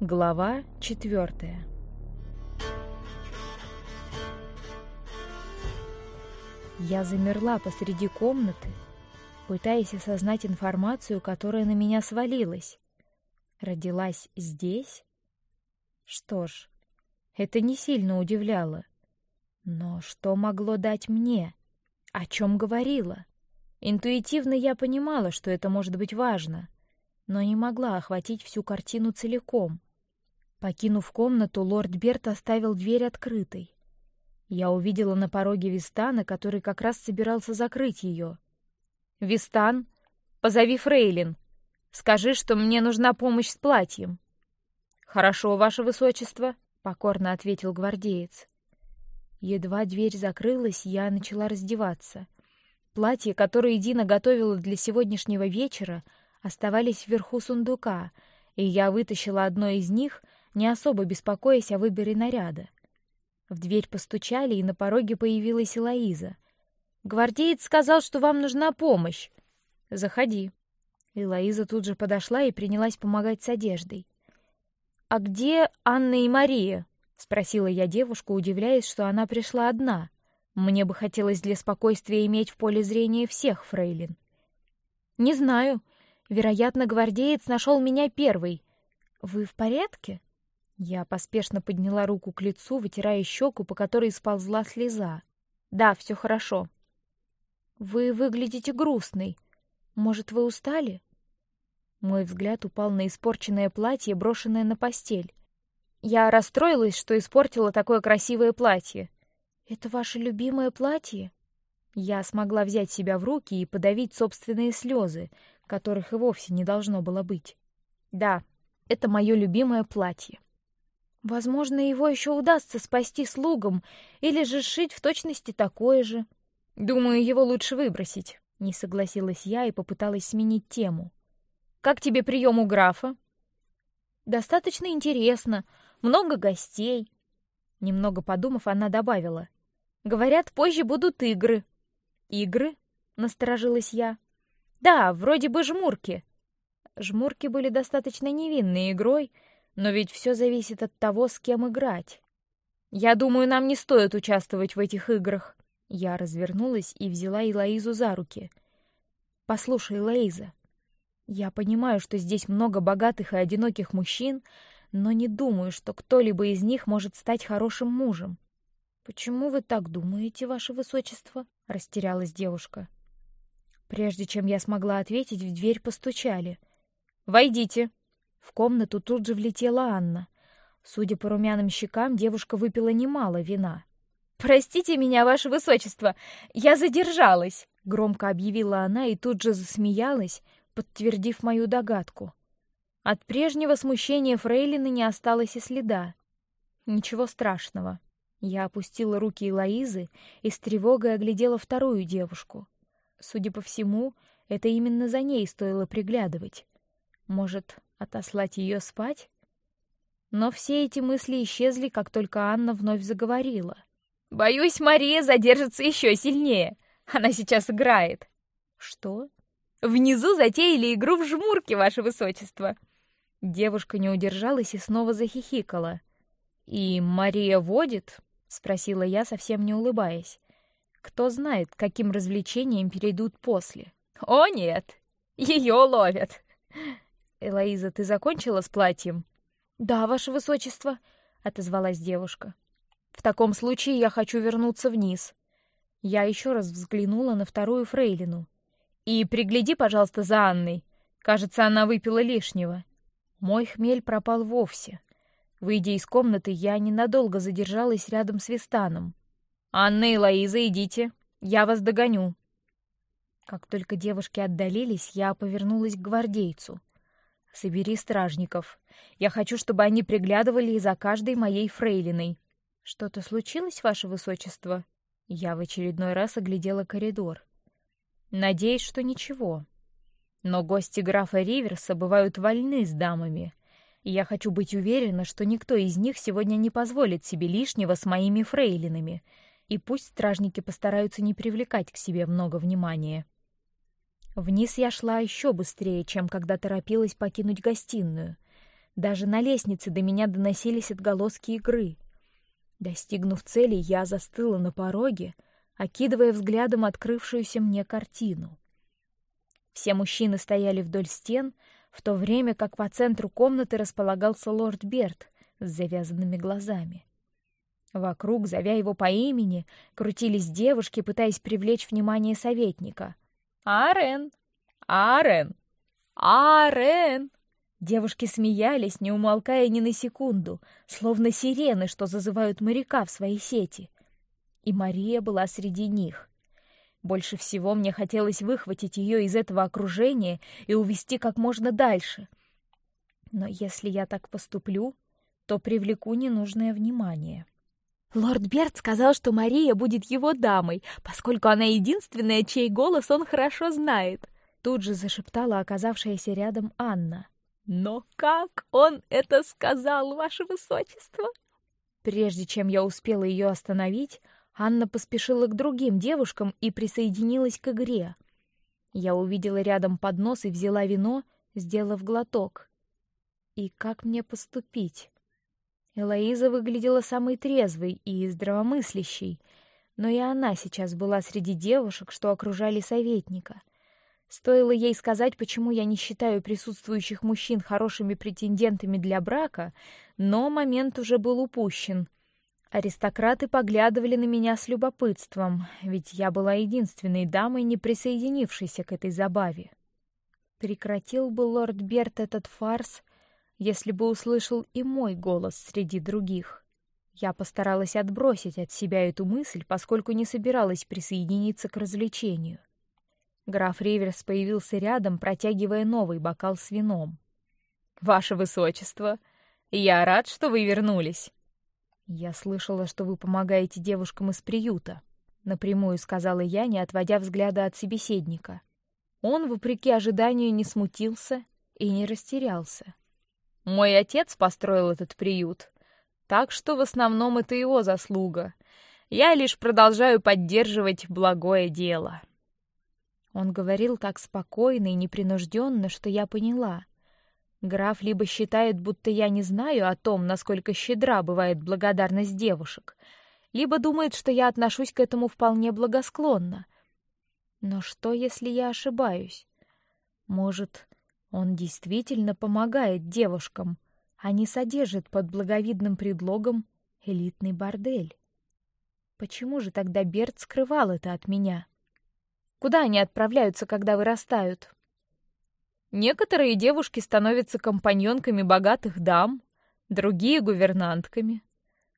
Глава четвертая. Я замерла посреди комнаты, пытаясь осознать информацию, которая на меня свалилась. Родилась здесь? Что ж, это не сильно удивляло. Но что могло дать мне? О чем говорила? Интуитивно я понимала, что это может быть важно, но не могла охватить всю картину целиком. Покинув комнату, лорд Берт оставил дверь открытой. Я увидела на пороге Вистана, который как раз собирался закрыть ее. Вистан, позови Фрейлин. Скажи, что мне нужна помощь с платьем. Хорошо, ваше высочество, покорно ответил гвардеец. Едва дверь закрылась, я начала раздеваться. Платья, которые Дина готовила для сегодняшнего вечера, оставались вверху сундука, и я вытащила одно из них, не особо беспокоясь о выборе наряда. В дверь постучали, и на пороге появилась Элоиза. Гвардеец сказал, что вам нужна помощь. Заходи. Элоиза тут же подошла и принялась помогать с одеждой. А где Анна и Мария? спросила я девушку, удивляясь, что она пришла одна. Мне бы хотелось для спокойствия иметь в поле зрения всех фрейлин. Не знаю. Вероятно, гвардеец нашел меня первый. Вы в порядке? Я поспешно подняла руку к лицу, вытирая щеку, по которой сползла слеза. Да, все хорошо. Вы выглядите грустной. Может, вы устали? Мой взгляд упал на испорченное платье, брошенное на постель. Я расстроилась, что испортила такое красивое платье. Это ваше любимое платье? Я смогла взять себя в руки и подавить собственные слезы, которых и вовсе не должно было быть. Да, это мое любимое платье. Возможно, его еще удастся спасти слугам или же сшить в точности такое же. Думаю, его лучше выбросить. Не согласилась я и попыталась сменить тему. Как тебе прием у графа? Достаточно интересно, много гостей. Немного подумав, она добавила: говорят, позже будут игры. Игры? Насторожилась я. Да, вроде бы жмурки. Жмурки были достаточно невинной игрой, но ведь все зависит от того, с кем играть. Я думаю, нам не стоит участвовать в этих играх. Я развернулась и взяла Илаизу за руки. Послушай, Лаиза, я понимаю, что здесь много богатых и одиноких мужчин, но не думаю, что кто-либо из них может стать хорошим мужем. Почему вы так думаете, ваше высочество? Растерялась девушка. Прежде чем я смогла ответить, в дверь постучали. Войдите. В комнату тут же влетела Анна. Судя по румяным щекам, девушка выпила немало вина. Простите меня, ваше высочество, я задержалась, громко объявила она и тут же засмеялась, подтвердив мою догадку. От прежнего смущения Фрейлины не осталось и следа. Ничего страшного. Я опустила руки Лоизы и с тревогой оглядела вторую девушку. Судя по всему, это именно за ней стоило приглядывать. Может, отослать ее спать? Но все эти мысли исчезли, как только Анна вновь заговорила. Боюсь, Мария задержится еще сильнее. Она сейчас играет. Что? Внизу затеяли игру в жмурки, ваше высочество. Девушка не удержалась и снова захихикала. И Мария водит? спросила я, совсем не улыбаясь. Кто знает, каким развлечением перейдут после? О нет, ее ловят. Элоиза, ты закончила с платьем? Да, ваше высочество, отозвалась девушка. В таком случае я хочу вернуться вниз. Я еще раз взглянула на вторую фрейлину. И пригляди, пожалуйста, за Анной. Кажется, она выпила лишнего. Мой хмель пропал вовсе. Выйдя из комнаты, я ненадолго задержалась рядом с Вистаном. Анна и Лоиза, идите, я вас догоню. Как только девушки отдалились, я повернулась к гвардейцу. Собери стражников. Я хочу, чтобы они приглядывали за каждой моей фрейлиной. Что-то случилось, ваше высочество? Я в очередной раз оглядела коридор. Надеюсь, что ничего. Но гости графа Риверса бывают вольны с дамами. Я хочу быть уверена, что никто из них сегодня не позволит себе лишнего с моими фрейлинами. И пусть стражники постараются не привлекать к себе много внимания. Вниз я шла еще быстрее, чем когда торопилась покинуть гостиную. Даже на лестнице до меня доносились отголоски игры. Достигнув цели, я застыла на пороге, окидывая взглядом открывшуюся мне картину. Все мужчины стояли вдоль стен, в то время как по центру комнаты располагался лорд Берт с завязанными глазами. Вокруг, зовя его по имени, крутились девушки, пытаясь привлечь внимание советника. «Арен! Арен! Арен!» Девушки смеялись, не умолкая ни на секунду, словно сирены, что зазывают моряка в свои сети. И Мария была среди них. Больше всего мне хотелось выхватить ее из этого окружения и увести как можно дальше. Но если я так поступлю, то привлеку ненужное внимание. Лорд Берт сказал, что Мария будет его дамой, поскольку она единственная, чей голос он хорошо знает. Тут же зашептала оказавшаяся рядом Анна. Но как он это сказал, ваше высочество? Прежде чем я успела ее остановить, Анна поспешила к другим девушкам и присоединилась к игре. Я увидела рядом поднос и взяла вино, сделав глоток. И как мне поступить? Элоиза выглядела самой трезвой и здравомыслящей, но и она сейчас была среди девушек, что окружали советника. Стоило ей сказать, почему я не считаю присутствующих мужчин хорошими претендентами для брака, но момент уже был упущен — Аристократы поглядывали на меня с любопытством, ведь я была единственной дамой, не присоединившейся к этой забаве. Прекратил бы лорд Берт этот фарс, если бы услышал и мой голос среди других. Я постаралась отбросить от себя эту мысль, поскольку не собиралась присоединиться к развлечению. Граф Риверс появился рядом, протягивая новый бокал с вином. Ваше высочество, я рад, что вы вернулись. Я слышала, что вы помогаете девушкам из приюта, напрямую сказала я, не отводя взгляда от собеседника. Он, вопреки ожиданию, не смутился и не растерялся. Мой отец построил этот приют, так что в основном это его заслуга. Я лишь продолжаю поддерживать благое дело. Он говорил так спокойно и непринужденно, что я поняла. Граф либо считает, будто я не знаю о том, насколько щедра бывает благодарность девушек, либо думает, что я отношусь к этому вполне благосклонно. Но что, если я ошибаюсь? Может, он действительно помогает девушкам, а не содержит под благовидным предлогом элитный бордель? Почему же тогда Берт скрывал это от меня? Куда они отправляются, когда вырастают? Некоторые девушки становятся компаньонками богатых дам, другие гувернантками.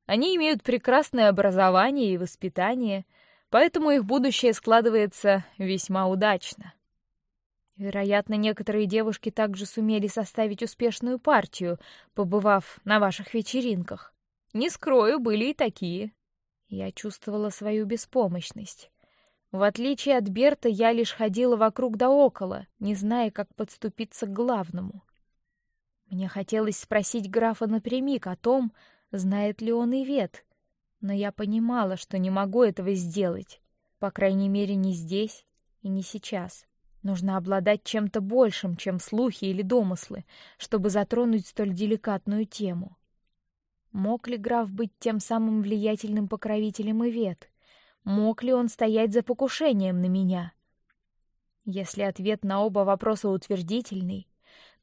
Они имеют прекрасное образование и воспитание, поэтому их будущее складывается весьма удачно. Вероятно, некоторые девушки также сумели составить успешную партию, побывав на ваших вечеринках. Не скрою, были и такие. Я чувствовала свою беспомощность. В отличие от Берта, я лишь ходила вокруг да около, не зная, как подступиться к главному. Мне хотелось спросить графа напрямик о том, знает ли он Ивет, но я понимала, что не могу этого сделать, по крайней мере, не здесь и не сейчас. Нужно обладать чем-то большим, чем слухи или домыслы, чтобы затронуть столь деликатную тему. Мог ли граф быть тем самым влиятельным покровителем Ивет? Мог ли он стоять за покушением на меня? Если ответ на оба вопроса утвердительный,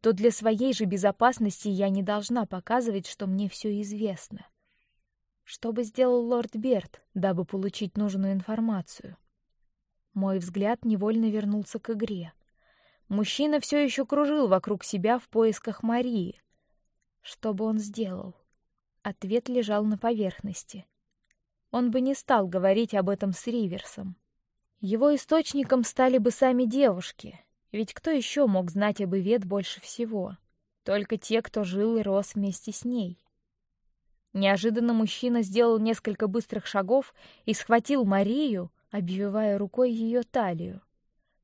то для своей же безопасности я не должна показывать, что мне все известно. Что бы сделал лорд Берт, дабы получить нужную информацию? Мой взгляд невольно вернулся к игре. Мужчина все еще кружил вокруг себя в поисках Марии. Что бы он сделал? Ответ лежал на поверхности он бы не стал говорить об этом с Риверсом. Его источником стали бы сами девушки, ведь кто еще мог знать об Ивет больше всего? Только те, кто жил и рос вместе с ней. Неожиданно мужчина сделал несколько быстрых шагов и схватил Марию, обвивая рукой ее талию.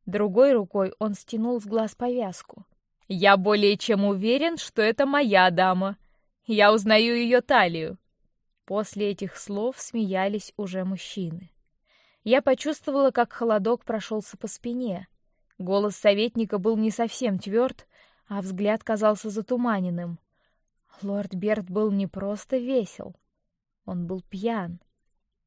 Другой рукой он стянул с глаз повязку. Я более чем уверен, что это моя дама. Я узнаю ее талию. После этих слов смеялись уже мужчины. Я почувствовала, как холодок прошелся по спине. Голос советника был не совсем тверд, а взгляд казался затуманенным. Лорд Берт был не просто весел, он был пьян.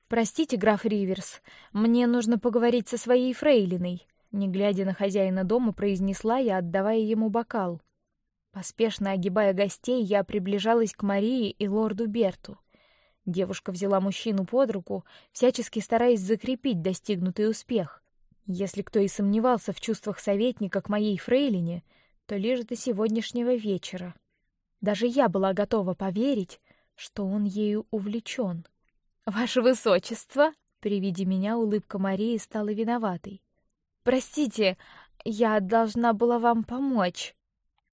Простите, граф Риверс, мне нужно поговорить со своей фрейлиной. Не глядя на хозяина дома, произнесла я, отдавая ему бокал. Поспешно огибая гостей, я приближалась к Марии и лорду Берту. Девушка взяла мужчину под руку, всячески стараясь закрепить достигнутый успех. Если кто и сомневался в чувствах советника к моей фрейлине, то лишь до сегодняшнего вечера. Даже я была готова поверить, что он ею увлечен. Ваше высочество, при виде меня улыбка Марии стала виноватой. Простите, я должна была вам помочь.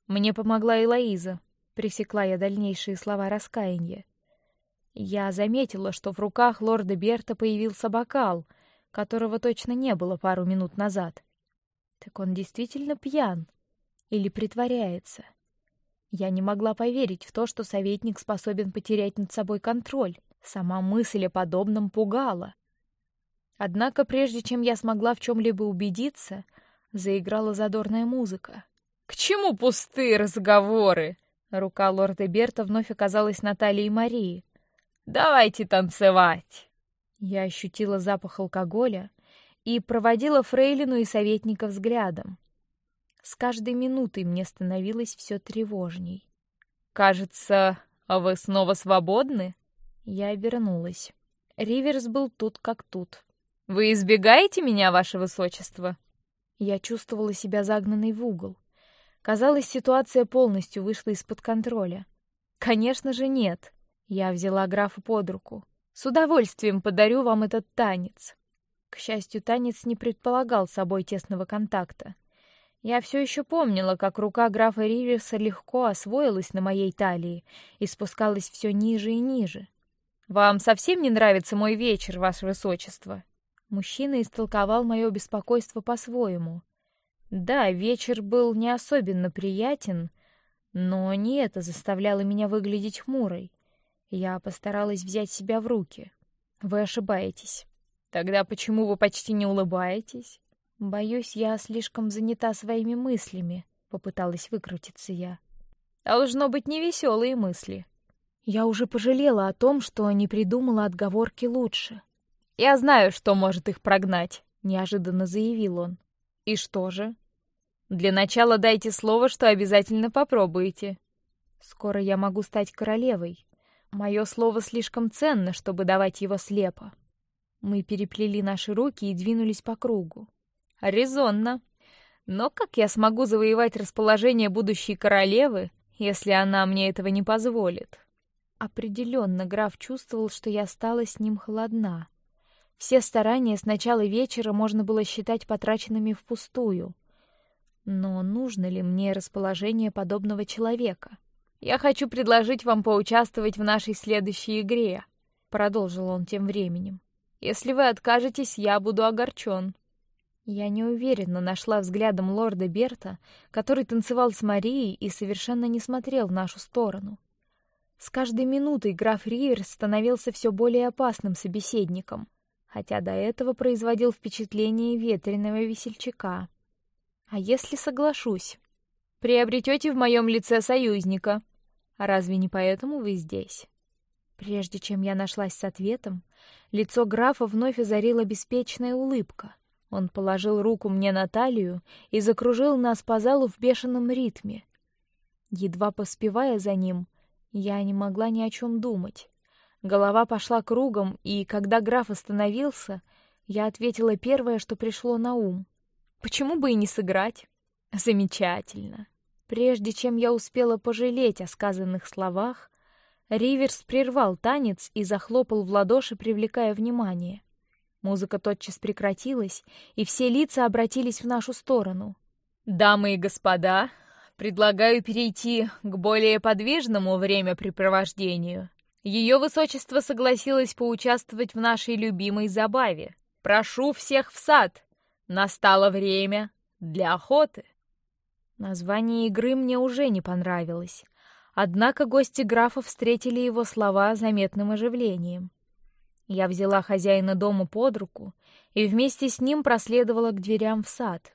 Мне помогла Элоиза. Пресекла я дальнейшие слова раскаяния. Я заметила, что в руках лорда Берта появился бокал, которого точно не было пару минут назад. Так он действительно пьян или притворяется? Я не могла поверить в то, что советник способен потерять над собой контроль. Сама мысль о подобном пугала. Однако, прежде чем я смогла в чем-либо убедиться, заиграла задорная музыка. К чему пустые разговоры? Рука лорда Берта вновь оказалась на талии Марии. Давайте танцевать. Я ощутила запах алкоголя и проводила фрейлину и советника взглядом. С каждой минутой мне становилось все тревожней. Кажется, вы снова свободны? Я обернулась. Риверс был тут как тут. Вы избегаете меня, ваше высочество? Я чувствовала себя загнанной в угол. Казалось, ситуация полностью вышла из-под контроля. Конечно же нет. Я взяла графа под руку. С удовольствием подарю вам этот танец. К счастью, танец не предполагал собой тесного контакта. Я все еще помнила, как рука графа Риверса легко освоилась на моей талии и спускалась все ниже и ниже. Вам совсем не нравится мой вечер, ваше высочество? Мужчина истолковал мое беспокойство по-своему. Да, вечер был не особенно приятен, но не это заставляло меня выглядеть хмурой. Я постаралась взять себя в руки. Вы ошибаетесь. Тогда почему вы почти не улыбаетесь? Боюсь, я слишком занята своими мыслями. Попыталась выкрутиться я. Должно быть невеселые мысли. Я уже пожалела о том, что не придумала отговорки лучше. Я знаю, что может их прогнать, неожиданно заявил он. И что же? Для начала дайте слово, что обязательно попробуете. Скоро я могу стать королевой. Мое слово слишком ценно, чтобы давать его слепо. Мы переплели наши руки и двинулись по кругу. Резонно. Но как я смогу завоевать расположение будущей королевы, если она мне этого не позволит? Определенно, граф чувствовал, что я стала с ним холодна. Все старания с начала вечера можно было считать потраченными впустую. Но нужно ли мне расположение подобного человека? Я хочу предложить вам поучаствовать в нашей следующей игре, продолжил он тем временем. Если вы откажетесь, я буду огорчен. Я неуверенно нашла взглядом лорда Берта, который танцевал с Марией и совершенно не смотрел в нашу сторону. С каждой минутой граф Риверс становился все более опасным собеседником, хотя до этого производил впечатление ветреного весельчака. А если соглашусь, приобретете в моем лице союзника, а разве не поэтому вы здесь? Прежде чем я нашлась с ответом, лицо графа вновь озарила беспечная улыбка. Он положил руку мне на талию и закружил нас по залу в бешеном ритме. Едва поспевая за ним, я не могла ни о чем думать. Голова пошла кругом, и когда граф остановился, я ответила первое, что пришло на ум: почему бы и не сыграть? Замечательно. Прежде чем я успела пожалеть о сказанных словах, Риверс прервал танец и захлопал в ладоши, привлекая внимание. Музыка тотчас прекратилась, и все лица обратились в нашу сторону. Дамы и господа, предлагаю перейти к более подвижному времяпрепровождению. Ее высочество согласилось поучаствовать в нашей любимой забаве. Прошу всех в сад. Настало время для охоты. Название игры мне уже не понравилось, однако гости графа встретили его слова заметным оживлением. Я взяла хозяина дома под руку и вместе с ним проследовала к дверям в сад.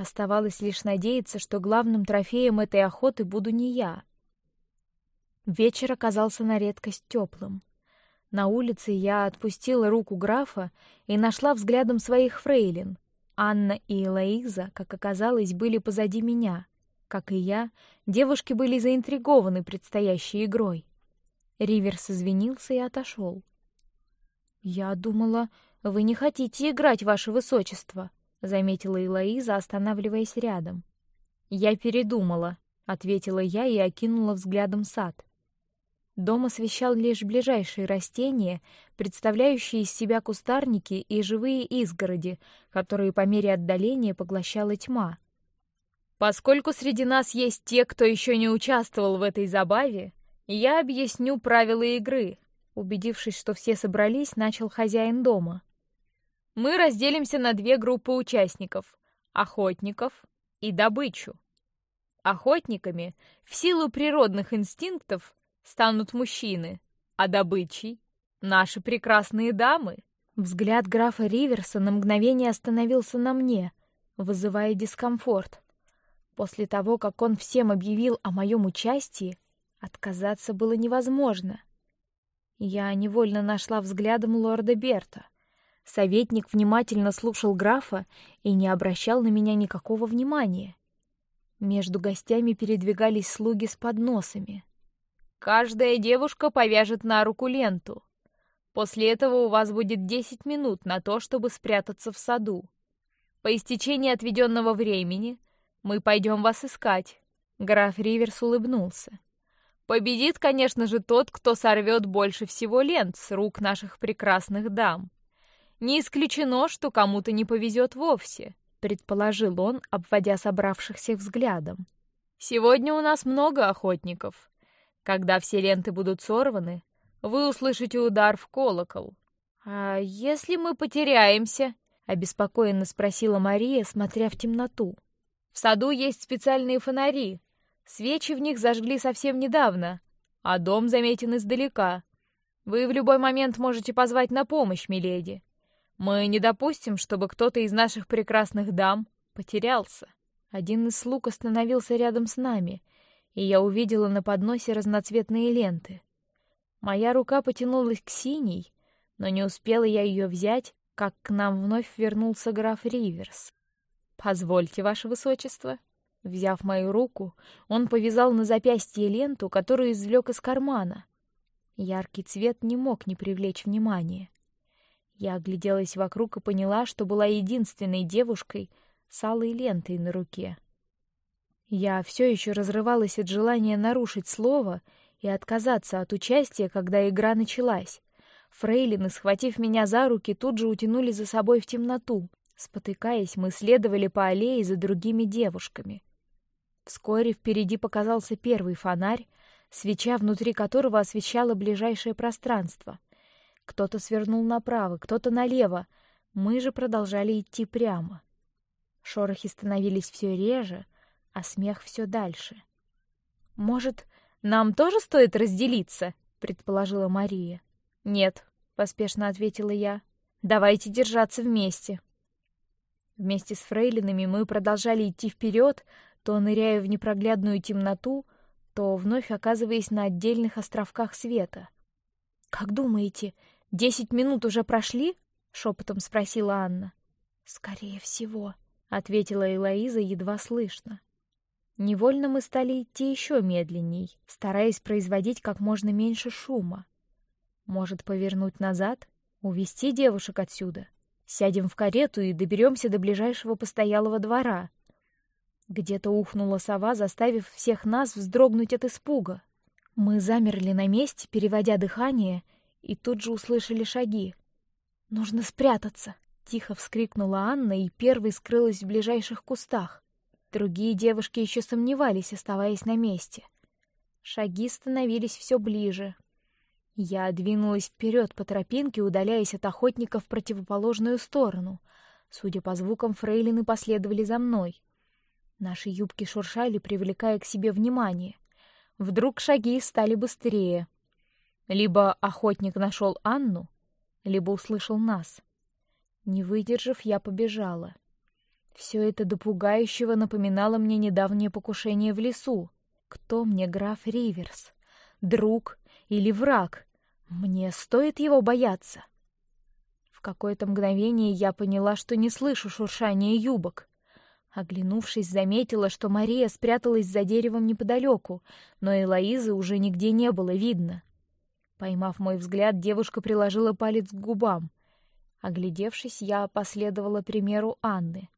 Оставалось лишь надеяться, что главным трофеем этой охоты буду не я. Вечер оказался на редкость теплым. На улице я отпустила руку графа и нашла взглядом своих фрейлин. Анна и Элоиза, как оказалось, были позади меня. Как и я, девушки были заинтригованы предстоящей игрой. Риверс извинился и отошел. Я думала, вы не хотите играть, ваше высочество, заметила Элоиза, останавливаясь рядом. Я передумала, ответила я и окинула взглядом сад. Дом освещал лишь ближайшие растения, представляющие из себя кустарники и живые изгороди, которые по мере отдаления поглощала тьма. Поскольку среди нас есть те, кто еще не участвовал в этой забаве, я объясню правила игры. Убедившись, что все собрались, начал хозяин дома. Мы разделимся на две группы участников: охотников и добычу. Охотниками в силу природных инстинктов станут мужчины, а добычей — наши прекрасные дамы. Взгляд графа Риверса на мгновение остановился на мне, вызывая дискомфорт. После того, как он всем объявил о моем участии, отказаться было невозможно. Я невольно нашла взглядом лорда Берта. Советник внимательно слушал графа и не обращал на меня никакого внимания. Между гостями передвигались слуги с подносами. Каждая девушка повяжет на руку ленту. После этого у вас будет десять минут на то, чтобы спрятаться в саду. По истечении отведенного времени мы пойдем вас искать. Граф Риверс улыбнулся. Победит, конечно же, тот, кто сорвет больше всего лент с рук наших прекрасных дам. Не исключено, что кому-то не повезет вовсе, предположил он, обводя собравшихся взглядом. Сегодня у нас много охотников. Когда все ленты будут сорваны, вы услышите удар в колокол. А если мы потеряемся? обеспокоенно спросила Мария, смотря в темноту. В саду есть специальные фонари. Свечи в них зажгли совсем недавно, а дом заметен издалека. Вы в любой момент можете позвать на помощь, миледи. Мы не допустим, чтобы кто-то из наших прекрасных дам потерялся. Один из слуг остановился рядом с нами, и я увидела на подносе разноцветные ленты. Моя рука потянулась к синей, но не успела я ее взять, как к нам вновь вернулся граф Риверс. Позвольте, ваше высочество. Взяв мою руку, он повязал на запястье ленту, которую извлек из кармана. Яркий цвет не мог не привлечь внимания. Я огляделась вокруг и поняла, что была единственной девушкой с алой лентой на руке. Я все еще разрывалась от желания нарушить слово и отказаться от участия, когда игра началась. Фрейлины, схватив меня за руки, тут же утянули за собой в темноту. Спотыкаясь, мы следовали по аллее за другими девушками. Вскоре впереди показался первый фонарь, свеча внутри которого освещала ближайшее пространство. Кто-то свернул направо, кто-то налево. Мы же продолжали идти прямо. Шорохи становились все реже, а смех все дальше. Может, нам тоже стоит разделиться? предположила Мария. Нет, поспешно ответила я. Давайте держаться вместе. Вместе с фрейлинами мы продолжали идти вперед, то ныряя в непроглядную темноту, то вновь оказываясь на отдельных островках света. Как думаете, десять минут уже прошли? шепотом спросила Анна. Скорее всего, ответила Элоиза едва слышно. Невольно мы стали идти еще медленней, стараясь производить как можно меньше шума. Может, повернуть назад, увести девушек отсюда? Сядем в карету и доберемся до ближайшего постоялого двора. Где-то ухнула сова, заставив всех нас вздрогнуть от испуга. Мы замерли на месте, переводя дыхание, и тут же услышали шаги. Нужно спрятаться! Тихо вскрикнула Анна и первой скрылась в ближайших кустах. Другие девушки еще сомневались, оставаясь на месте. Шаги становились все ближе. Я двинулась вперед по тропинке, удаляясь от охотников в противоположную сторону. Судя по звукам, фрейлины последовали за мной. Наши юбки шуршали, привлекая к себе внимание. Вдруг шаги стали быстрее. Либо охотник нашел Анну, либо услышал нас. Не выдержав, я побежала. Все это до пугающего напоминало мне недавнее покушение в лесу. Кто мне граф Риверс? друг или враг? Мне стоит его бояться? В какое-то мгновение я поняла, что не слышу шуршания юбок. Оглянувшись, заметила, что Мария спряталась за деревом неподалеку, но Элоизы уже нигде не было видно. Поймав мой взгляд, девушка приложила палец к губам. Оглядевшись, я последовала примеру Анны,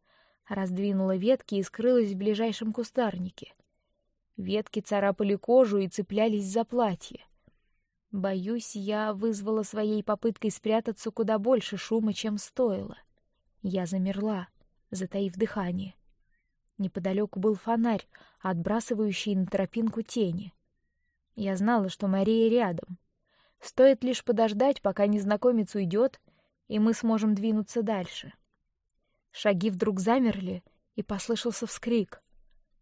раздвинула ветки и скрылась в ближайшем кустарнике. Ветки царапали кожу и цеплялись за платье. Боюсь, я вызвала своей попыткой спрятаться куда больше шума, чем стоило. Я замерла, затаив дыхание. Неподалеку был фонарь, отбрасывающий на тропинку тени. Я знала, что Мария рядом. Стоит лишь подождать, пока незнакомец уйдет, и мы сможем двинуться дальше. Шаги вдруг замерли, и послышался вскрик.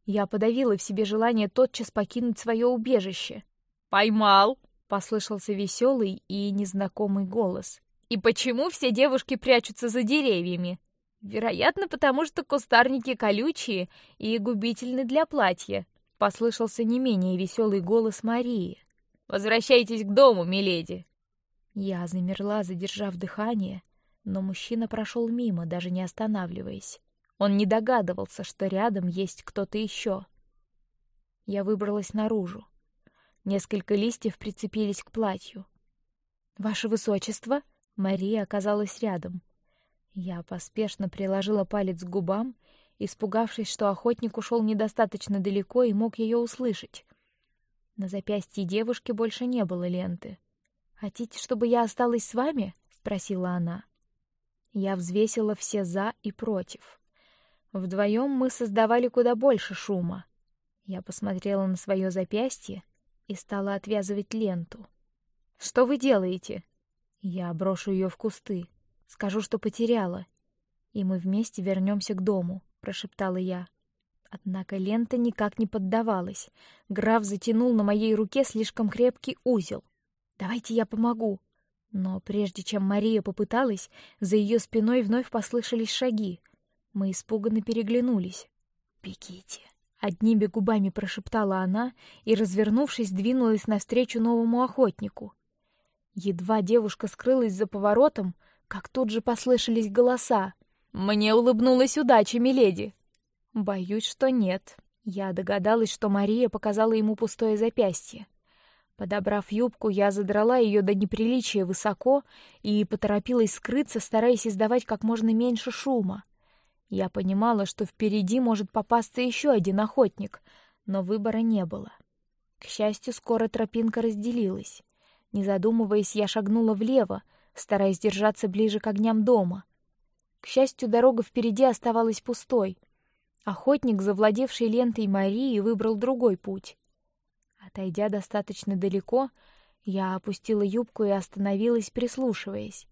Я подавила в себе желание тотчас покинуть свое убежище. Поймал! Послышался веселый и незнакомый голос. И почему все девушки прячутся за деревьями? Вероятно, потому что кустарники колючие и губительны для платья. Послышался не менее веселый голос Марии. Возвращайтесь к дому, миледи. Я замерла, задержав дыхание, но мужчина прошел мимо, даже не останавливаясь. Он не догадывался, что рядом есть кто-то еще. Я выбралась наружу. Несколько листьев прицепились к платью. Ваше высочество, Мария оказалась рядом. Я поспешно приложила палец к губам, испугавшись, что охотник ушел недостаточно далеко и мог ее услышать. На запястье девушки больше не было ленты. Хотите, чтобы я осталась с вами? – спросила она. Я взвесила все за и против. Вдвоем мы создавали куда больше шума. Я посмотрела на свое запястье и стала отвязывать ленту. Что вы делаете? Я брошу ее в кусты, скажу, что потеряла, и мы вместе вернемся к дому, прошептала я. Однако лента никак не поддавалась. Граф затянул на моей руке слишком крепкий узел. Давайте я помогу. Но прежде чем Мария попыталась, за ее спиной вновь послышались шаги. Мы испуганно переглянулись. Бегите. Одними губами прошептала она и, развернувшись, двинулась навстречу новому охотнику. Едва девушка скрылась за поворотом, как тут же послышались голоса. Мне улыбнулась удача, миледи. Боюсь, что нет. Я догадалась, что Мария показала ему пустое запястье. Подобрав юбку, я задрала ее до неприличия высоко и поторопилась скрыться, стараясь издавать как можно меньше шума. Я понимала, что впереди может попасться еще один охотник, но выбора не было. К счастью, скоро тропинка разделилась. Не задумываясь, я шагнула влево, стараясь держаться ближе к огням дома. К счастью, дорога впереди оставалась пустой. Охотник, завладевший лентой Марии, выбрал другой путь. Отойдя достаточно далеко, я опустила юбку и остановилась, прислушиваясь.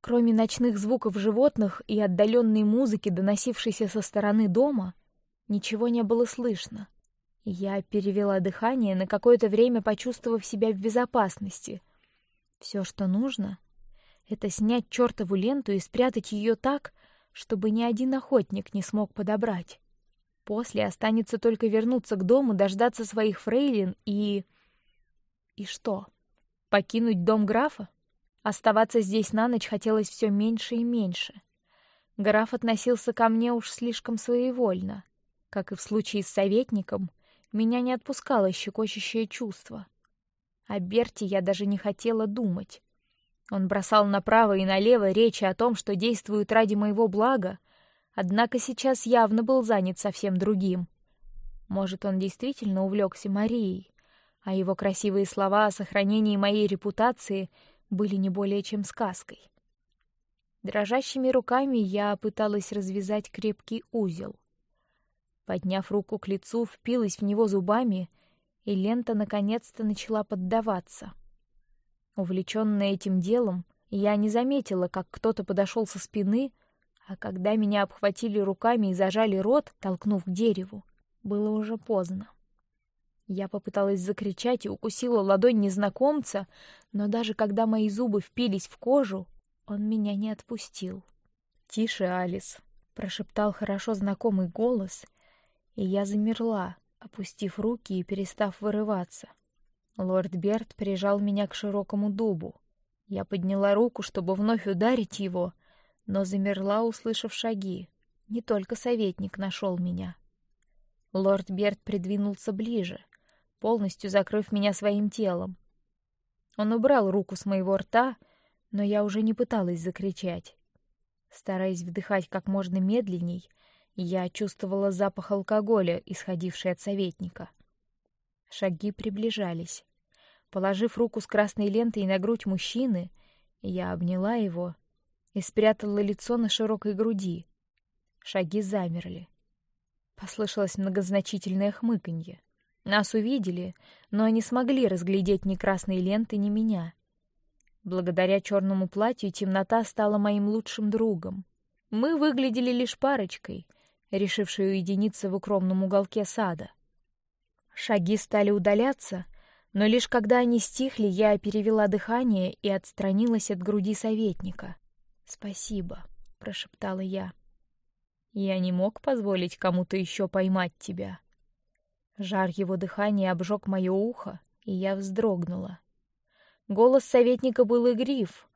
Кроме ночных звуков животных и отдаленной музыки, доносившейся со стороны дома, ничего не было слышно. Я перевела дыхание на какое-то время, почувствовав себя в безопасности. Все, что нужно, это снять чертову ленту и спрятать ее так, чтобы ни один охотник не смог подобрать. После останется только вернуться к дому, дождаться своих фрейлин и и что? Покинуть дом графа? Оставаться здесь на ночь хотелось все меньше и меньше. Граф относился ко мне уж слишком своевольно, как и в случае с советником. Меня не отпускало щекочущее чувство. О Берти я даже не хотела думать. Он бросал направо и налево речи о том, что действует ради моего блага, однако сейчас явно был занят совсем другим. Может, он действительно увлекся Марией, а его красивые слова о сохранении моей репутации были не более чем сказкой. Дрожащими руками я пыталась развязать крепкий узел. Подняв руку к лицу, впилась в него зубами, и лента наконец-то начала поддаваться. Увлеченная этим делом, я не заметила, как кто-то подошел со спины, а когда меня обхватили руками и зажали рот, толкнув к дереву, было уже поздно. Я попыталась закричать и укусила ладонь незнакомца, но даже когда мои зубы впились в кожу, он меня не отпустил. Тише, Алис, прошептал хорошо знакомый голос, и я замерла, опустив руки и перестав вырываться. Лорд Берт прижал меня к широкому дубу. Я подняла руку, чтобы вновь ударить его, но замерла, услышав шаги. Не только советник нашел меня. Лорд Берт придвинулся ближе, полностью закрыв меня своим телом. Он убрал руку с моего рта, но я уже не пыталась закричать. Стараясь вдыхать как можно медленней, я чувствовала запах алкоголя, исходивший от советника. Шаги приближались. Положив руку с красной лентой на грудь мужчины, я обняла его и спрятала лицо на широкой груди. Шаги замерли. Послышалось многозначительное хмыканье. Нас увидели, но они смогли разглядеть ни красные ленты, ни меня. Благодаря черному платью темнота стала моим лучшим другом. Мы выглядели лишь парочкой, решившей уединиться в укромном уголке сада. Шаги стали удаляться, но лишь когда они стихли, я перевела дыхание и отстранилась от груди советника. Спасибо, прошептала я. Я не мог позволить кому-то еще поймать тебя. Жар его дыхания обжег мое ухо, и я вздрогнула. Голос советника был игрив,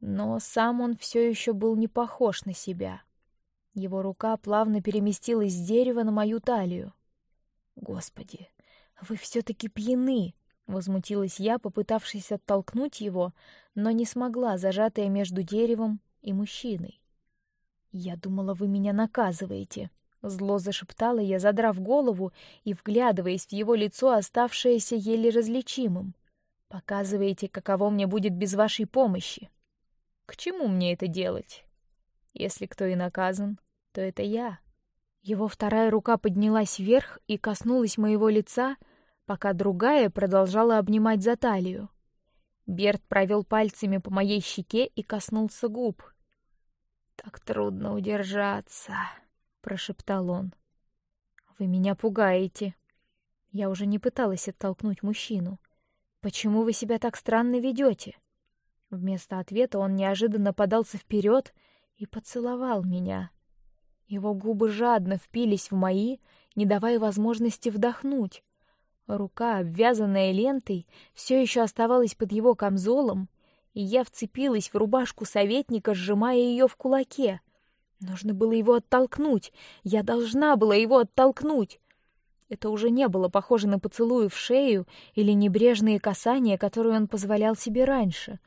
но сам он все еще был не похож на себя. Его рука плавно переместилась с дерева на мою талию. Господи, вы все-таки пьяны! Возмутилась я, попытавшись оттолкнуть его, но не смогла, зажатая между деревом и мужчиной. Я думала, вы меня наказываете. Зло зашептала я, задрав голову и вглядываясь в его лицо, оставшееся еле различимым. Показываете, каково мне будет без вашей помощи. К чему мне это делать? Если кто и наказан, то это я. Его вторая рука поднялась вверх и коснулась моего лица, пока другая продолжала обнимать за талию. Берт провел пальцами по моей щеке и коснулся губ. Так трудно удержаться, прошептал он. Вы меня пугаете. Я уже не пыталась оттолкнуть мужчину. Почему вы себя так странно ведете? Вместо ответа он неожиданно подался вперед и поцеловал меня. Его губы жадно впились в мои, не давая возможности вдохнуть. Рука, обвязанная лентой, все еще оставалась под его камзолом, и я вцепилась в рубашку советника, сжимая ее в кулаке. Нужно было его оттолкнуть. Я должна была его оттолкнуть. Это уже не было похоже на поцелуй в шею или небрежные касания, которые он позволял себе раньше.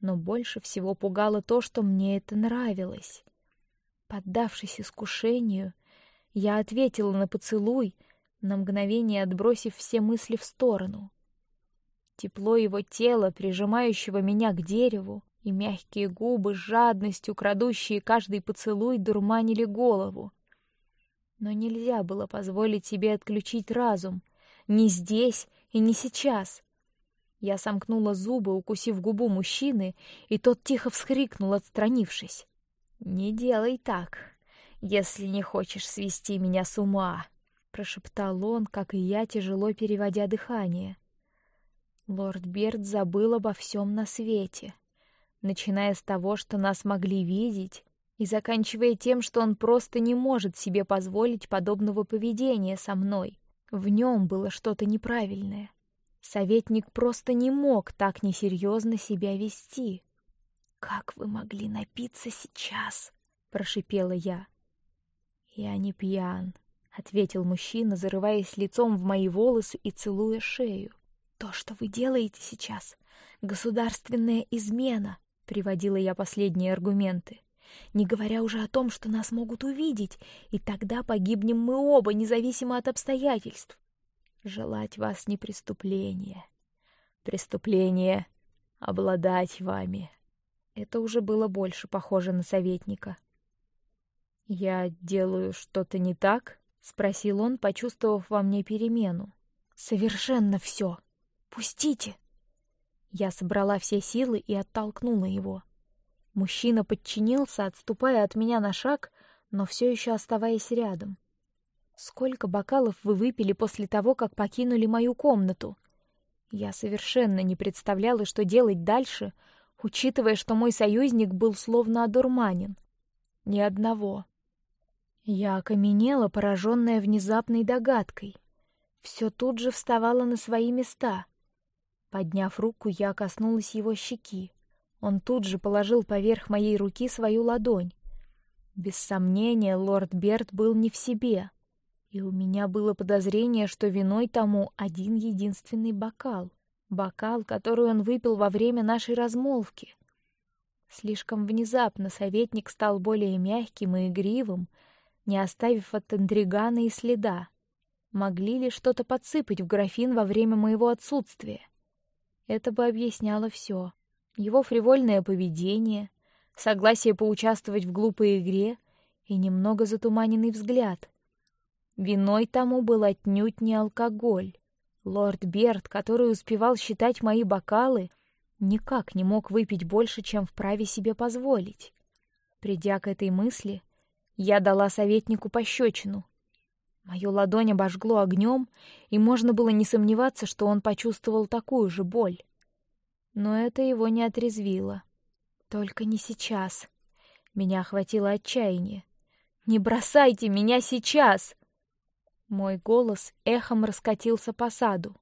Но больше всего пугало то, что мне это нравилось. Поддавшись искушению, я ответила на поцелуй, на мгновение отбросив все мысли в сторону. Тепло его тела, прижимающего меня к дереву, и мягкие губы жадностью, крадущие каждый поцелуй, дурманили голову. Но нельзя было позволить себе отключить разум, не здесь и не сейчас. Я сомкнула зубы, укусив губу мужчины, и тот тихо вскрикнул, отстранившись. Не делай так, если не хочешь свести меня с ума прошептал он, как и я, тяжело переводя дыхание. Лорд Берт забыл обо всем на свете, начиная с того, что нас могли видеть, и заканчивая тем, что он просто не может себе позволить подобного поведения со мной. В нем было что-то неправильное. Советник просто не мог так несерьезно себя вести. Как вы могли напиться сейчас? прошипела я. Я не пьян, ответил мужчина, зарываясь лицом в мои волосы и целуя шею. То, что вы делаете сейчас, государственная измена, приводила я последние аргументы. Не говоря уже о том, что нас могут увидеть, и тогда погибнем мы оба, независимо от обстоятельств. Желать вас не преступление, преступление обладать вами. Это уже было больше похоже на советника. Я делаю что-то не так? Спросил он, почувствовав во мне перемену. Совершенно все. Пустите. Я собрала все силы и оттолкнула его. Мужчина подчинился, отступая от меня на шаг, но все еще оставаясь рядом. Сколько бокалов вы выпили после того, как покинули мою комнату? Я совершенно не представляла, что делать дальше, учитывая, что мой союзник был словно одурманен. Ни одного. Я окаменела, пораженная внезапной догадкой. Все тут же вставало на свои места. Подняв руку, я коснулась его щеки. Он тут же положил поверх моей руки свою ладонь. Без сомнения, лорд Берт был не в себе, и у меня было подозрение, что виной тому один единственный бокал, бокал, который он выпил во время нашей размолвки. Слишком внезапно советник стал более мягким и игривым, не оставив от интригана и следа. Могли ли что-то подсыпать в графин во время моего отсутствия? Это бы объясняло все: его фривольное поведение, согласие поучаствовать в глупой игре и немного затуманенный взгляд. Виной тому был отнюдь не алкоголь. Лорд Берт, который успевал считать мои бокалы, никак не мог выпить больше, чем вправе себе позволить. Придя к этой мысли, я дала советнику пощечину. Мою ладонь обожгло огнем, и можно было не сомневаться, что он почувствовал такую же боль. Но это его не отрезвило. Только не сейчас. Меня охватило отчаяние. Не бросайте меня сейчас! Мой голос эхом раскатился по саду.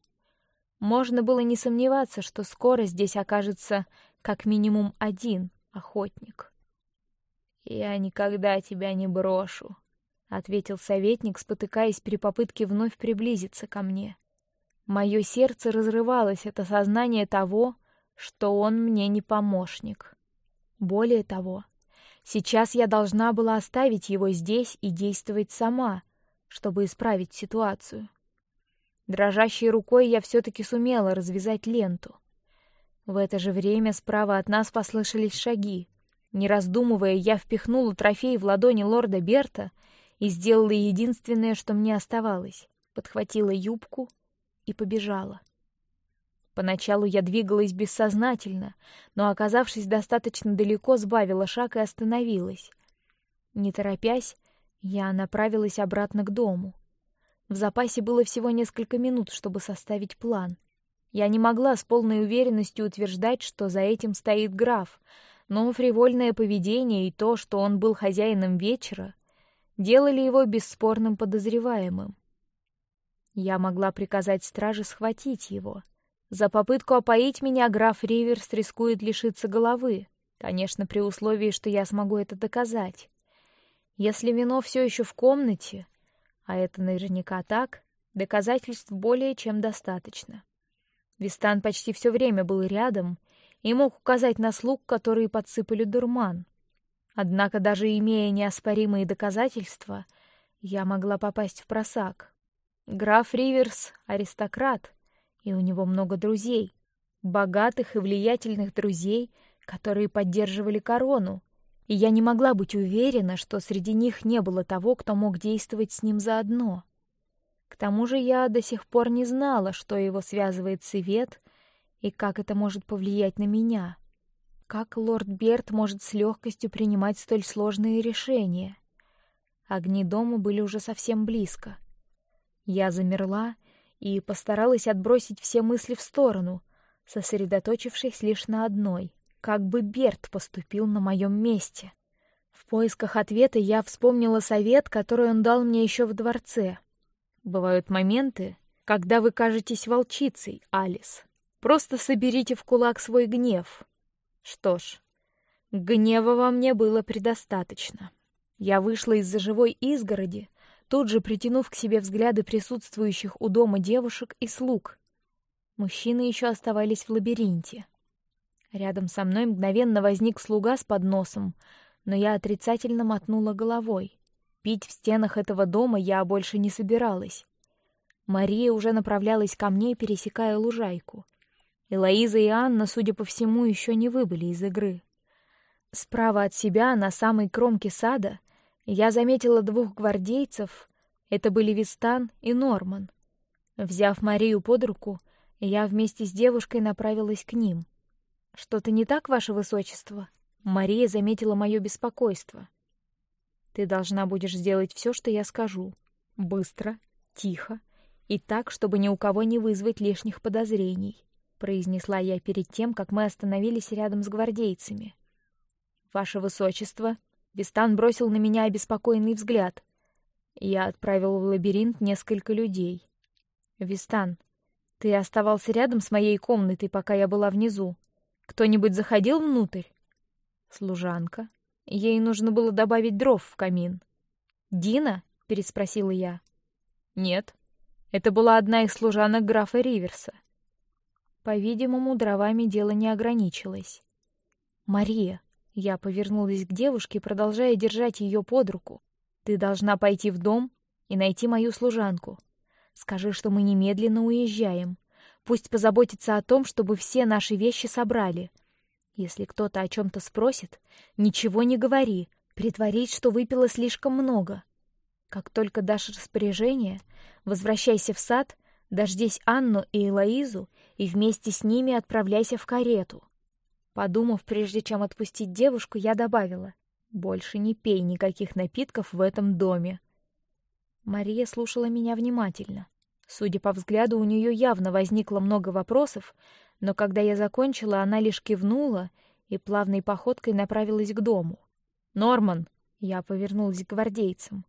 Можно было не сомневаться, что скоро здесь окажется как минимум один охотник. Я никогда тебя не брошу, ответил советник, спотыкаясь при попытке вновь приблизиться ко мне. Мое сердце разрывалось от осознания того, что он мне не помощник. Более того, сейчас я должна была оставить его здесь и действовать сама, чтобы исправить ситуацию. Дрожащей рукой я все-таки сумела развязать ленту. В это же время справа от нас послышались шаги. Не раздумывая, я впихнула трофей в ладони лорда Берта и сделала единственное, что мне оставалось: подхватила юбку и побежала. Поначалу я двигалась бессознательно, но оказавшись достаточно далеко, сбавила шаг и остановилась. Не торопясь, я направилась обратно к дому. В запасе было всего несколько минут, чтобы составить план. Я не могла с полной уверенностью утверждать, что за этим стоит граф, но фривольное поведение и то, что он был хозяином вечера, делали его бесспорным подозреваемым. Я могла приказать страже схватить его. За попытку опоить меня граф Риверс рискует лишиться головы, конечно, при условии, что я смогу это доказать. Если вино все еще в комнате, а это наверняка так, доказательств более чем достаточно. Вистан почти все время был рядом и мог указать на слуг, которые подсыпали дурман. Однако даже имея неоспоримые доказательства, я могла попасть в просак. Граф Риверс аристократ, и у него много друзей, богатых и влиятельных друзей, которые поддерживали корону, и я не могла быть уверена, что среди них не было того, кто мог действовать с ним заодно. К тому же я до сих пор не знала, что его связывает с Ивет и как это может повлиять на меня. Как лорд Берт может с легкостью принимать столь сложные решения? Огни дома были уже совсем близко. Я замерла и постаралась отбросить все мысли в сторону, сосредоточившись лишь на одной как бы Берт поступил на моем месте. В поисках ответа я вспомнила совет, который он дал мне еще в дворце. Бывают моменты, когда вы кажетесь волчицей, Алис. Просто соберите в кулак свой гнев. Что ж, гнева во мне было предостаточно. Я вышла из-за живой изгороди, тут же притянув к себе взгляды присутствующих у дома девушек и слуг. Мужчины еще оставались в лабиринте. Рядом со мной мгновенно возник слуга с подносом, но я отрицательно мотнула головой. Пить в стенах этого дома я больше не собиралась. Мария уже направлялась ко мне, пересекая лужайку. Элоиза и Анна, судя по всему, еще не выбыли из игры. Справа от себя, на самой кромке сада, я заметила двух гвардейцев. Это были Вистан и Норман. Взяв Марию под руку, я вместе с девушкой направилась к ним. Что-то не так, ваше высочество? Мария заметила мое беспокойство. Ты должна будешь сделать все, что я скажу, быстро, тихо и так, чтобы ни у кого не вызвать лишних подозрений, произнесла я перед тем, как мы остановились рядом с гвардейцами. Ваше высочество, Вистан бросил на меня обеспокоенный взгляд. Я отправил в лабиринт несколько людей. Вистан, Ты оставался рядом с моей комнатой, пока я была внизу. Кто-нибудь заходил внутрь? Служанка. Ей нужно было добавить дров в камин. Дина? переспросила я. Нет, это была одна из служанок графа Риверса. По-видимому, дровами дело не ограничилось. Мария, я повернулась к девушке, продолжая держать ее под руку. Ты должна пойти в дом и найти мою служанку. Скажи, что мы немедленно уезжаем. Пусть позаботится о том, чтобы все наши вещи собрали. Если кто-то о чем-то спросит, ничего не говори, притворись, что выпила слишком много. Как только дашь распоряжение, возвращайся в сад, дождись Анну и Элоизу и вместе с ними отправляйся в карету. Подумав, прежде чем отпустить девушку, я добавила: больше не пей никаких напитков в этом доме. Мария слушала меня внимательно. Судя по взгляду, у нее явно возникло много вопросов, но когда я закончила, она лишь кивнула и плавной походкой направилась к дому. Норман, я повернулась к гвардейцам.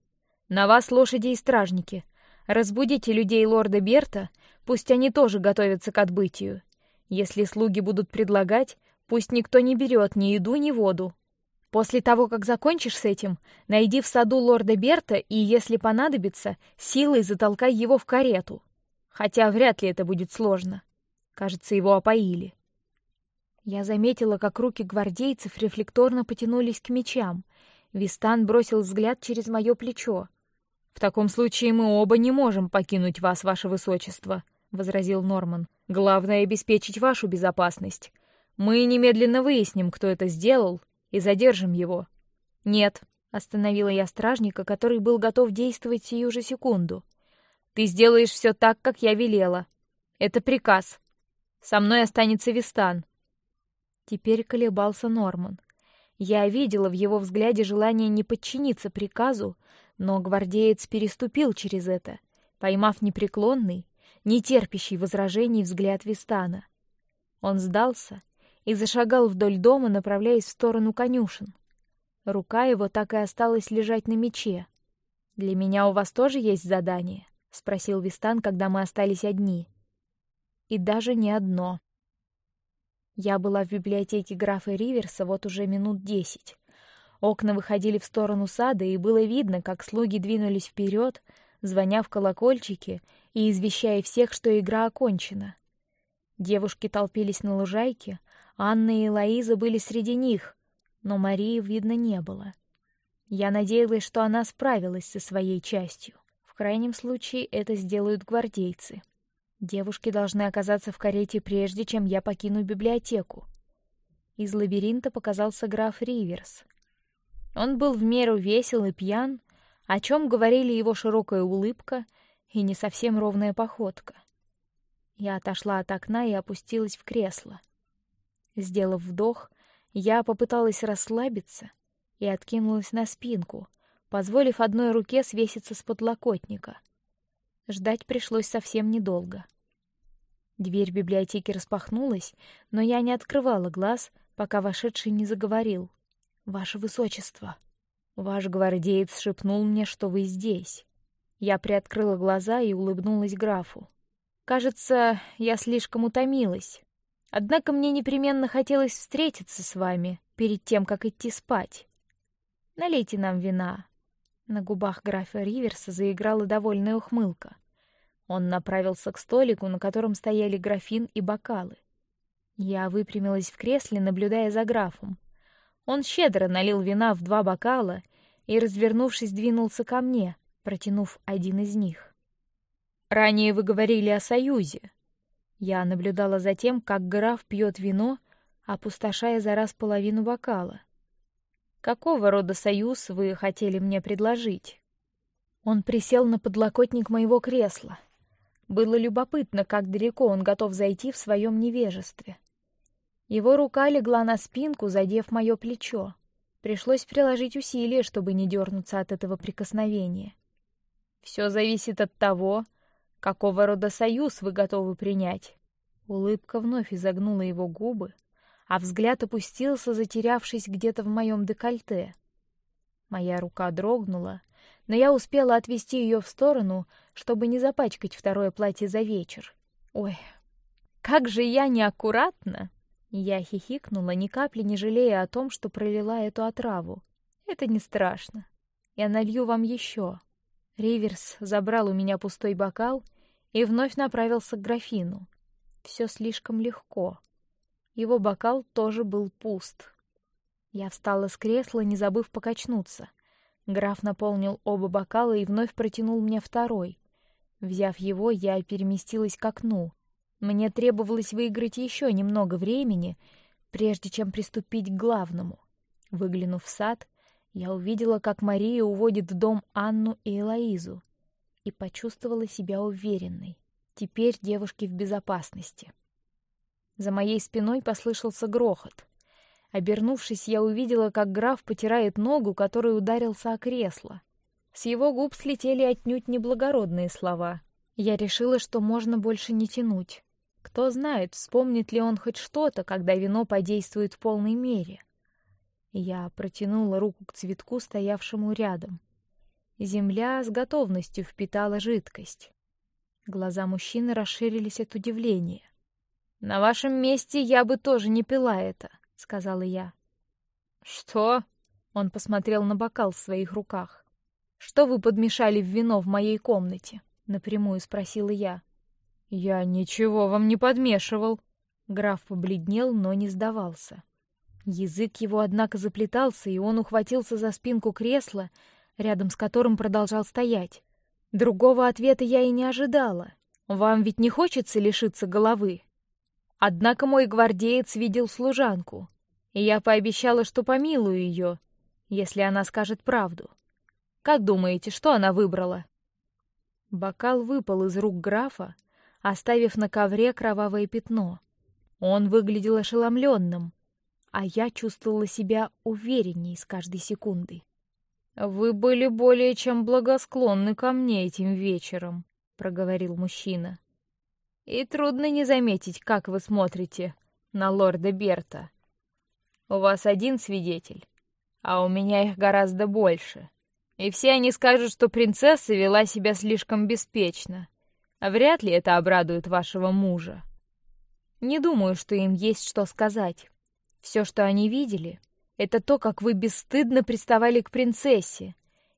На вас лошади и стражники. Разбудите людей лорда Берта, пусть они тоже готовятся к отбытию. Если слуги будут предлагать, пусть никто не берет ни еду, ни воду. После того, как закончишь с этим, найди в саду лорда Берта и, если понадобится, силой затолкай его в карету. Хотя вряд ли это будет сложно. Кажется, его опоили. Я заметила, как руки гвардейцев рефлекторно потянулись к мечам. Вистан бросил взгляд через мое плечо. В таком случае мы оба не можем покинуть вас, ваше высочество, возразил Норман. Главное обеспечить вашу безопасность. Мы немедленно выясним, кто это сделал, и задержим его. Нет, остановила я стражника, который был готов действовать сию же секунду. Ты сделаешь все так, как я велела. Это приказ. Со мной останется Вистан. Теперь колебался Норман. Я видела в его взгляде желание не подчиниться приказу, но гвардеец переступил через это, поймав непреклонный, нетерпящий возражений взгляд Вистана. Он сдался и зашагал вдоль дома, направляясь в сторону конюшен. Рука его так и осталась лежать на мече. Для меня у вас тоже есть задание, спросил Вистан, когда мы остались одни. И даже не одно. Я была в библиотеке графа Риверса вот уже минут десять. Окна выходили в сторону сада, и было видно, как слуги двинулись вперед, звоня в колокольчики и извещая всех, что игра окончена. Девушки толпились на лужайке, Анна и Лоиза были среди них, но Марии видно не было. Я надеялась, что она справилась со своей частью. В крайнем случае это сделают гвардейцы. Девушки должны оказаться в карете прежде, чем я покину библиотеку. Из лабиринта показался граф Риверс. Он был в меру весел и пьян, о чем говорили его широкая улыбка и не совсем ровная походка. Я отошла от окна и опустилась в кресло. Сделав вдох, я попыталась расслабиться и откинулась на спинку, позволив одной руке свеситься с подлокотника. Ждать пришлось совсем недолго. Дверь библиотеки распахнулась, но я не открывала глаз, пока вошедший не заговорил. Ваше высочество, ваш гвардеец шепнул мне, что вы здесь. Я приоткрыла глаза и улыбнулась графу. Кажется, я слишком утомилась. Однако мне непременно хотелось встретиться с вами перед тем, как идти спать. Налейте нам вина. На губах графа Риверса заиграла довольная ухмылка. Он направился к столику, на котором стояли графин и бокалы. Я выпрямилась в кресле, наблюдая за графом. Он щедро налил вина в два бокала и, развернувшись, двинулся ко мне, протянув один из них. Ранее вы говорили о союзе. Я наблюдала за тем, как граф пьет вино, опустошая за раз половину бокала. Какого рода союз вы хотели мне предложить? Он присел на подлокотник моего кресла. Было любопытно, как далеко он готов зайти в своем невежестве. Его рука легла на спинку, задев мое плечо. Пришлось приложить усилия, чтобы не дернуться от этого прикосновения. Все зависит от того, какого рода союз вы готовы принять. Улыбка вновь изогнула его губы, а взгляд опустился, затерявшись где-то в моем декольте. Моя рука дрогнула, но я успела отвести ее в сторону, чтобы не запачкать второе платье за вечер. Ой, как же я неаккуратна! Я хихикнула, ни капли не жалея о том, что пролила эту отраву. Это не страшно. Я налью вам еще. Риверс забрал у меня пустой бокал и вновь направился к графину. Все слишком легко. Его бокал тоже был пуст. Я встала с кресла, не забыв покачнуться. Граф наполнил оба бокала и вновь протянул мне второй. Взяв его, я переместилась к окну. Мне требовалось выиграть еще немного времени, прежде чем приступить к главному. Выглянув в сад, я увидела, как Мария уводит в дом Анну и Элоизу, и почувствовала себя уверенной. Теперь девушки в безопасности. За моей спиной послышался грохот. Обернувшись, я увидела, как граф потирает ногу, которой ударился о кресло. С его губ слетели отнюдь неблагородные слова. Я решила, что можно больше не тянуть. Кто знает, вспомнит ли он хоть что-то, когда вино подействует в полной мере. Я протянула руку к цветку, стоявшему рядом. Земля с готовностью впитала жидкость. Глаза мужчины расширились от удивления. На вашем месте я бы тоже не пила это, сказала я. Что? Он посмотрел на бокал в своих руках. Что вы подмешали в вино в моей комнате? напрямую спросила я. Я ничего вам не подмешивал. Граф побледнел, но не сдавался. Язык его, однако, заплетался, и он ухватился за спинку кресла, рядом с которым продолжал стоять. Другого ответа я и не ожидала. Вам ведь не хочется лишиться головы? Однако мой гвардеец видел служанку, и я пообещала, что помилую ее, если она скажет правду. Как думаете, что она выбрала? Бокал выпал из рук графа, оставив на ковре кровавое пятно. Он выглядел ошеломленным, а я чувствовала себя уверенней с каждой секундой. Вы были более чем благосклонны ко мне этим вечером, проговорил мужчина. И трудно не заметить, как вы смотрите на лорда Берта. У вас один свидетель, а у меня их гораздо больше. И все они скажут, что принцесса вела себя слишком беспечно. А вряд ли это обрадует вашего мужа. Не думаю, что им есть что сказать. Все, что они видели, это то, как вы бесстыдно приставали к принцессе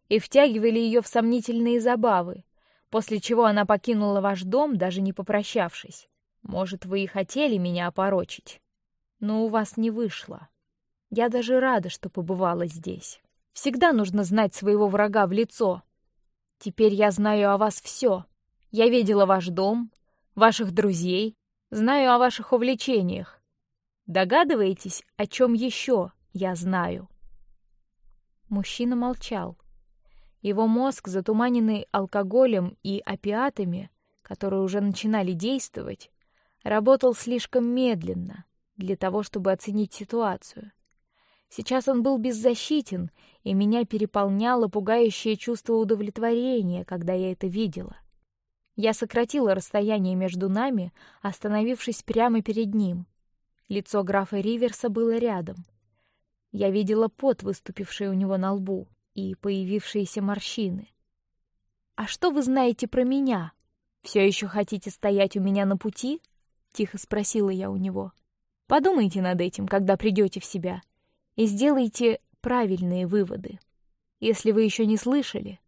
и втягивали ее в сомнительные забавы, после чего она покинула ваш дом, даже не попрощавшись. Может, вы и хотели меня опорочить, но у вас не вышло. Я даже рада, что побывала здесь. Всегда нужно знать своего врага в лицо. Теперь я знаю о вас все. Я видела ваш дом, ваших друзей, знаю о ваших увлечениях. Догадываетесь, о чем еще я знаю. Мужчина молчал. Его мозг, затуманенный алкоголем и опиатами, которые уже начинали действовать, работал слишком медленно для того, чтобы оценить ситуацию. Сейчас он был беззащитен, и меня переполняло пугающее чувство удовлетворения, когда я это видела. Я сократила расстояние между нами, остановившись прямо перед ним. Лицо графа Риверса было рядом. Я видела пот, выступивший у него на лбу, и появившиеся морщины. А что вы знаете про меня? Все еще хотите стоять у меня на пути? Тихо спросила я у него. Подумайте над этим, когда придете в себя, и сделайте правильные выводы. Если вы еще не слышали,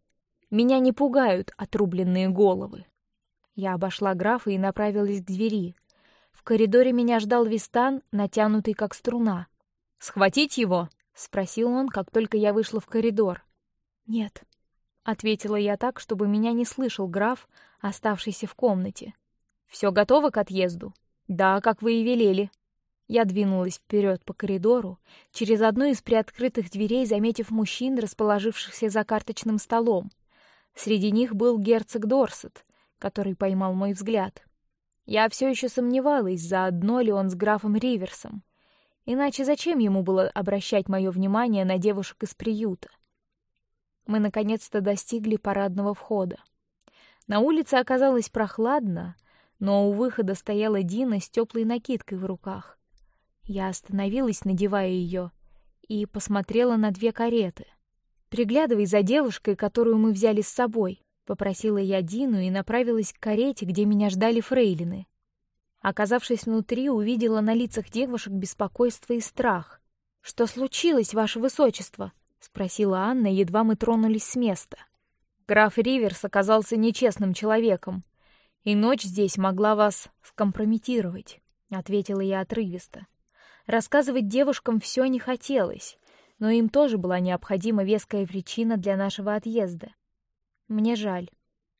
меня не пугают отрубленные головы. Я обошла графа и направилась к двери. В коридоре меня ждал Вистан, натянутый как струна. Схватить его? спросил он, как только я вышла в коридор. Нет, ответила я так, чтобы меня не слышал граф, оставшийся в комнате. Все готово к отъезду? Да, как вы и велели. Я двинулась вперед по коридору, через одну из приоткрытых дверей, заметив мужчин, расположившихся за карточным столом. Среди них был герцог Дорсет, который поймал мой взгляд. Я все еще сомневалась, заодно ли он с графом Риверсом. Иначе зачем ему было обращать мое внимание на девушек из приюта? Мы наконец-то достигли парадного входа. На улице оказалось прохладно, но у выхода стояла Дина с теплой накидкой в руках. Я остановилась, надевая ее, и посмотрела на две кареты. Приглядывай за девушкой, которую мы взяли с собой, попросила я Дину и направилась к карете, где меня ждали фрейлины. Оказавшись внутри, увидела на лицах девушек беспокойство и страх. Что случилось, ваше высочество? спросила Анна, едва мы тронулись с места. Граф Риверс оказался нечестным человеком, и ночь здесь могла вас скомпрометировать, ответила я отрывисто. Рассказывать девушкам все не хотелось, но им тоже была необходима веская причина для нашего отъезда. Мне жаль.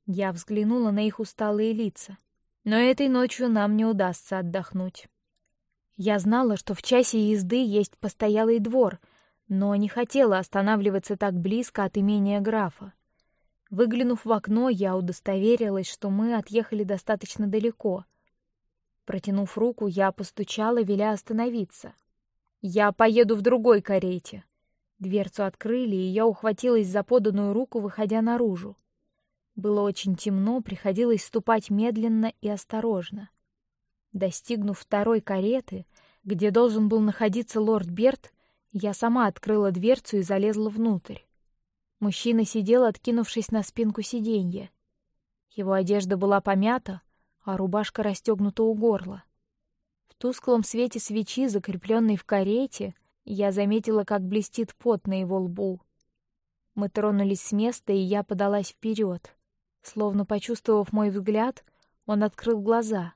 Я взглянула на их усталые лица. Но этой ночью нам не удастся отдохнуть. Я знала, что в часе езды есть постоялый двор, но не хотела останавливаться так близко от имения графа. Выглянув в окно, я удостоверилась, что мы отъехали достаточно далеко. Протянув руку, я постучала, веля остановиться. Я поеду в другой карете. Дверцу открыли, и я ухватилась за поданную руку, выходя наружу. Было очень темно, приходилось ступать медленно и осторожно. Достигнув второй кареты, где должен был находиться лорд Берт, я сама открыла дверцу и залезла внутрь. Мужчина сидел, откинувшись на спинку сиденья. Его одежда была помята, а рубашка расстегнута у горла. В тусклом свете свечи, закрепленной в карете, я заметила, как блестит пот на его лбу. Мы тронулись с места, и я подалась вперед. Словно почувствовав мой взгляд, он открыл глаза.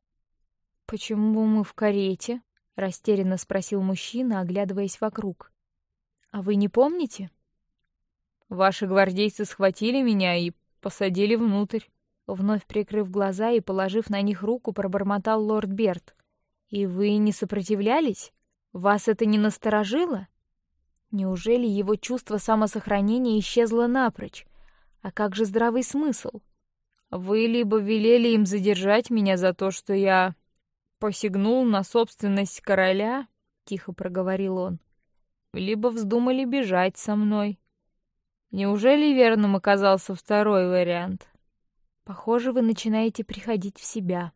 Почему мы в карете? растерянно спросил мужчина, оглядываясь вокруг. А вы не помните? Ваши гвардейцы схватили меня и посадили внутрь. Вновь прикрыв глаза и положив на них руку, пробормотал лорд Берт. И вы не сопротивлялись? Вас это не насторожило? Неужели его чувство самосохранения исчезло напрочь? А как же здравый смысл? Вы либо велели им задержать меня за то, что я посягнул на собственность короля, тихо проговорил он, либо вздумали бежать со мной. Неужели верным оказался второй вариант? Похоже, вы начинаете приходить в себя.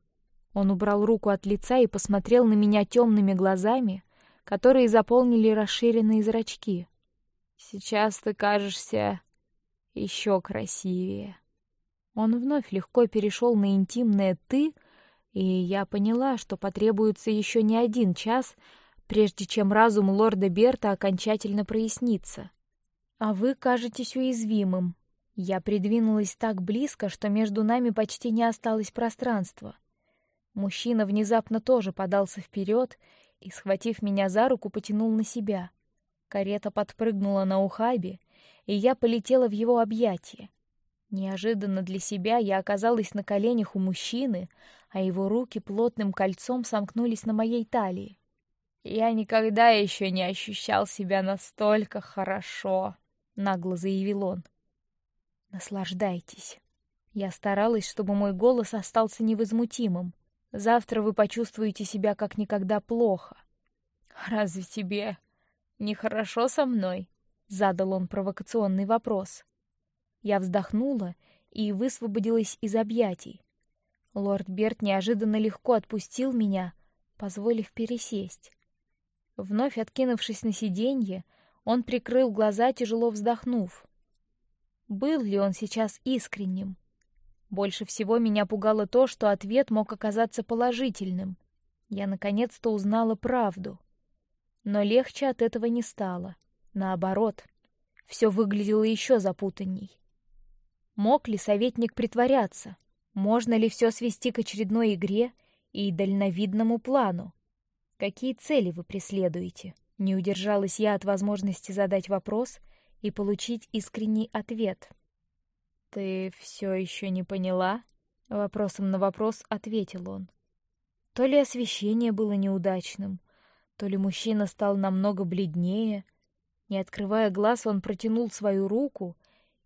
Он убрал руку от лица и посмотрел на меня темными глазами, которые заполнили расширенные зрачки. Сейчас ты кажешься еще красивее. Он вновь легко перешел на интимное «ты», и я поняла, что потребуется еще не один час, прежде чем разум лорда Берта окончательно прояснится. А вы кажетесь уязвимым. Я придвинулась так близко, что между нами почти не осталось пространства. Мужчина внезапно тоже подался вперед и, схватив меня за руку, потянул на себя. Карета подпрыгнула на ухабе, и я полетела в его объятия. Неожиданно для себя я оказалась на коленях у мужчины, а его руки плотным кольцом сомкнулись на моей талии. Я никогда еще не ощущал себя настолько хорошо, нагло заявил он. Наслаждайтесь. Я старалась, чтобы мой голос остался невозмутимым. Завтра вы почувствуете себя как никогда плохо. Разве тебе не хорошо со мной? Задал он провокационный вопрос. Я вздохнула и высвободилась из объятий. Лорд Берт неожиданно легко отпустил меня, позволив пересесть. Вновь откинувшись на сиденье, он прикрыл глаза, тяжело вздохнув. Был ли он сейчас искренним? Больше всего меня пугало то, что ответ мог оказаться положительным. Я наконец-то узнала правду, но легче от этого не стало. Наоборот, все выглядело еще запутанней. Мог ли советник притворяться? Можно ли все свести к очередной игре и дальновидному плану? Какие цели вы преследуете? Не удержалась я от возможности задать вопрос и получить искренний ответ. Ты все еще не поняла? Вопросом на вопрос ответил он. То ли освещение было неудачным, то ли мужчина стал намного бледнее. Не открывая глаз, он протянул свою руку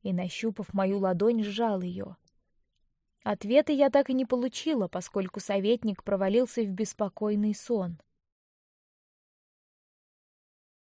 и, нащупав мою ладонь, сжал ее. Ответа я так и не получила, поскольку советник провалился в беспокойный сон.